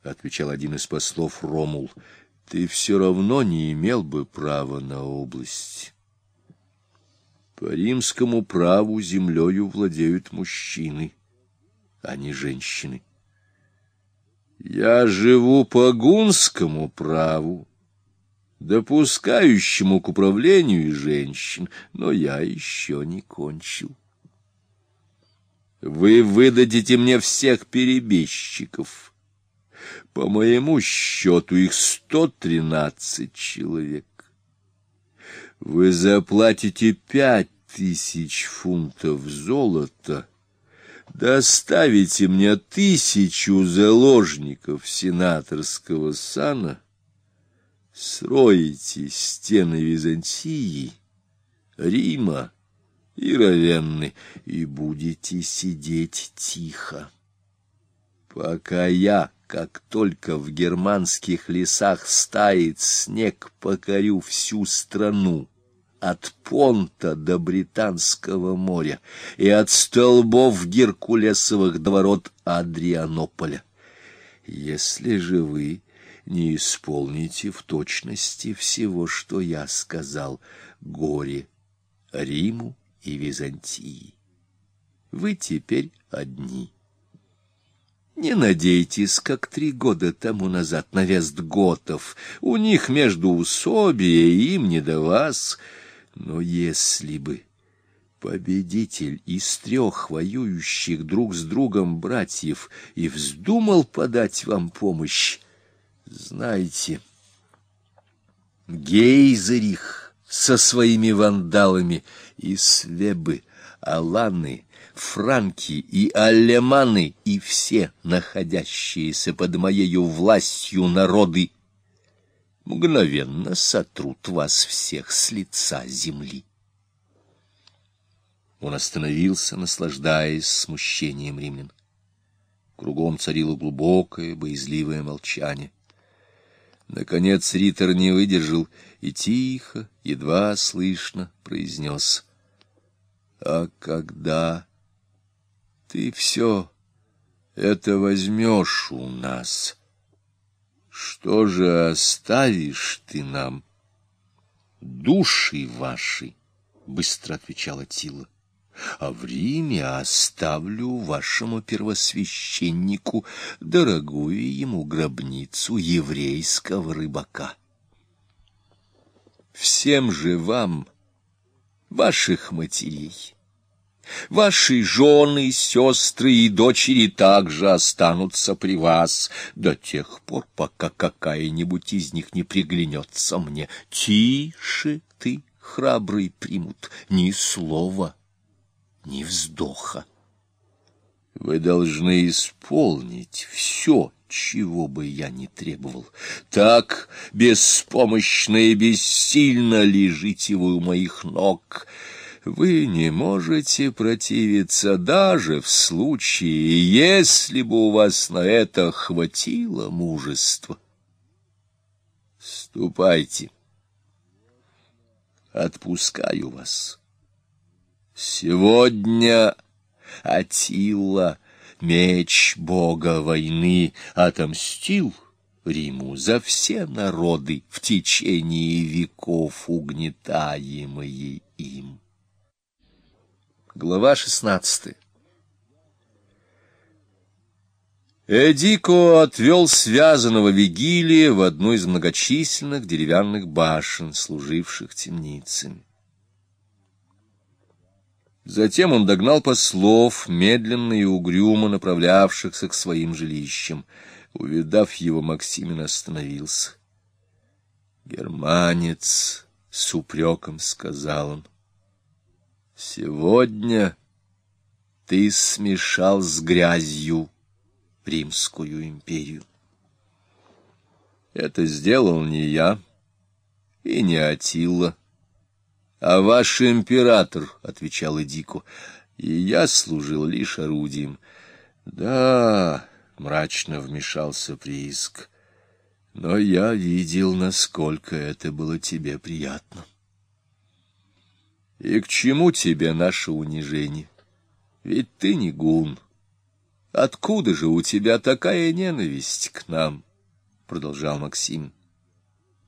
— отвечал один из послов Ромул, — ты все равно не имел бы права на область. По римскому праву землею владеют мужчины, а не женщины. Я живу по гунскому праву, допускающему к управлению женщин, но я еще не кончил. Вы выдадите мне всех перебежчиков. По моему счету их сто тринадцать человек. Вы заплатите пять тысяч фунтов золота, доставите мне тысячу заложников сенаторского сана, строите стены Византии, Рима, и Равенны, и будете сидеть тихо. Пока я, как только в германских лесах стает снег, покорю всю страну, от Понта до Британского моря и от столбов Геркулесовых до ворот Адрианополя. Если же вы не исполните в точности всего, что я сказал, горе Риму и Византии. Вы теперь одни. Не надейтесь, как три года тому назад на Вестготов. У них между усобие, им не до вас. Но если бы победитель из трех воюющих друг с другом братьев и вздумал подать вам помощь, знайте, Гейзерих со своими вандалами, и свебы, аланы, франки и алеманы, и все находящиеся под моею властью народы, мгновенно сотрут вас всех с лица земли. Он остановился, наслаждаясь смущением римлян. Кругом царило глубокое, боязливое молчание. Наконец Риттер не выдержал и тихо, едва слышно произнес. — А когда ты все это возьмешь у нас, что же оставишь ты нам? — Души ваши, — быстро отвечала Тила а в Риме оставлю вашему первосвященнику дорогую ему гробницу еврейского рыбака. Всем же вам, ваших матерей, Ваши жены, сестры и дочери также останутся при вас до тех пор, пока какая-нибудь из них не приглянется мне. Тише ты, храбрый примут, ни слова ни вздоха. Вы должны исполнить все, чего бы я ни требовал. Так беспомощно и бессильно лежите вы у моих ног. Вы не можете противиться даже в случае, если бы у вас на это хватило мужества. Ступайте. Отпускаю вас. Сегодня Атилла, меч бога войны, отомстил Риму за все народы в течение веков, угнетаемые им. Глава шестнадцатая Эдико отвел связанного Вигилия в одну из многочисленных деревянных башен, служивших темницами. Затем он догнал послов, медленно и угрюмо направлявшихся к своим жилищам. Увидав его, Максимин остановился. «Германец!» — с упреком сказал он. «Сегодня ты смешал с грязью Римскую империю. Это сделал не я и не Атилла, — А ваш император, — отвечал Эдику, — и я служил лишь орудием. — Да, — мрачно вмешался прииск, — но я видел, насколько это было тебе приятно. И к чему тебе наше унижение? Ведь ты не гун. Откуда же у тебя такая ненависть к нам? — продолжал Максим.